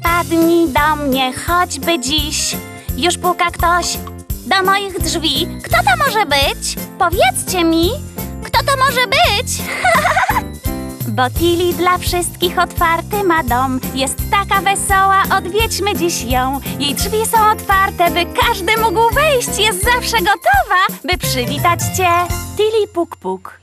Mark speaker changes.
Speaker 1: Wpadnij do mnie choćby dziś. Już puka ktoś do moich drzwi. Kto to może być? Powiedzcie mi, kto to może być? Bo Tilly dla wszystkich otwarty ma dom. Jest taka wesoła, odwiedźmy dziś ją. Jej drzwi są otwarte, by każdy mógł wejść. Jest zawsze gotowa, by przywitać cię. Tilly puk puk.